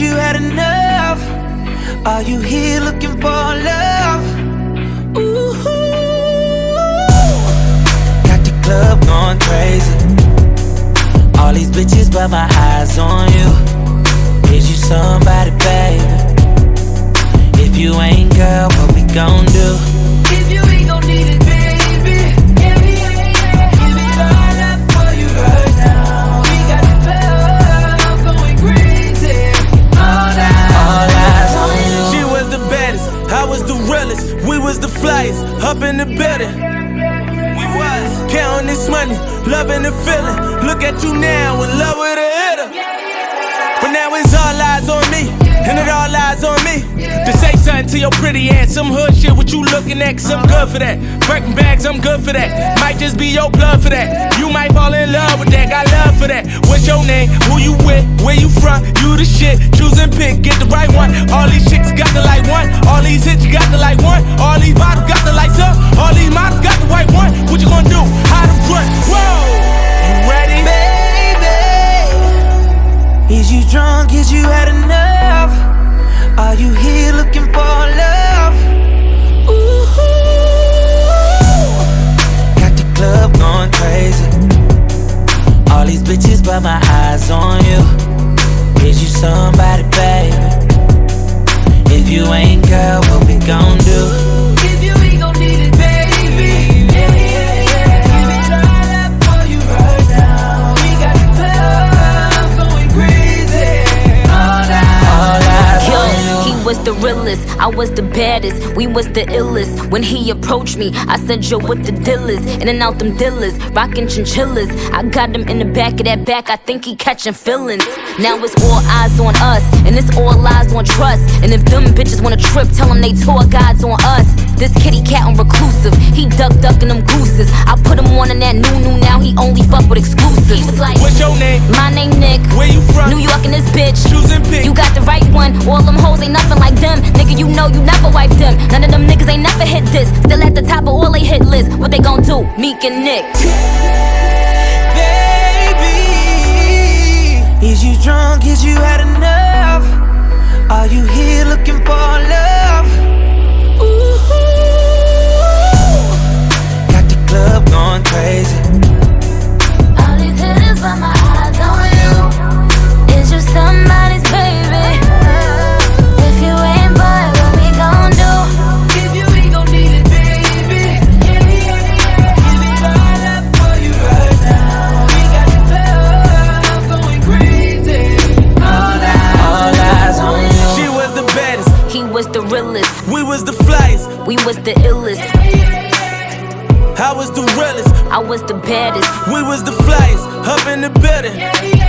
you had enough? Are you here looking for love? Ooh, got the club going crazy. All these bitches, but my eyes on you. Is you somebody, baby? If you ain't, girl, what we gon' do? The building. We was counting this money, loving the feeling. Look at you now, in love with a hitter. But now it's all eyes on me, and it all lies on me. To say something to your pretty ass, some hood shit, what you looking at, cause I'm good for that. Breaking bags, I'm good for that. Might just be your blood for that. You might fall in love with that, got love for that. What's your name? Who you with? Where you from? You the shit. And pick, get the right one. All these chicks got the like one. All these hits got the like one. All these bottles got the lights up. All these models got the white one. What you gonna do? How to front? Whoa! You ready? Baby, is you drunk? Is you had enough? Are you here looking for love? Ooh, got the club going crazy. All these bitches, but my eyes on you. Is you somebody, baby? If you ain't, girl, what we gon' do? I was the baddest, we was the illest. When he approached me, I said, Yo, what the deal is? In and out them dealers, rockin' chinchillas. I got him in the back of that back, I think he catching feelings. Now it's all eyes on us, and it's all lies on trust. And if them bitches wanna trip, tell them they tour guides on us. This kitty cat on reclusive, he duck duckin' them gooses. I put him on in that new new, now he only All them hoes ain't nothing like them. Nigga, you know you never wipe them. None of them niggas ain't never hit this. Still at the top of all they hit list. What they gon' do? Meek and Nick. Baby, is you drunk? Is you had enough? I was the realest, I was the baddest. we was the flyest. Up in the building.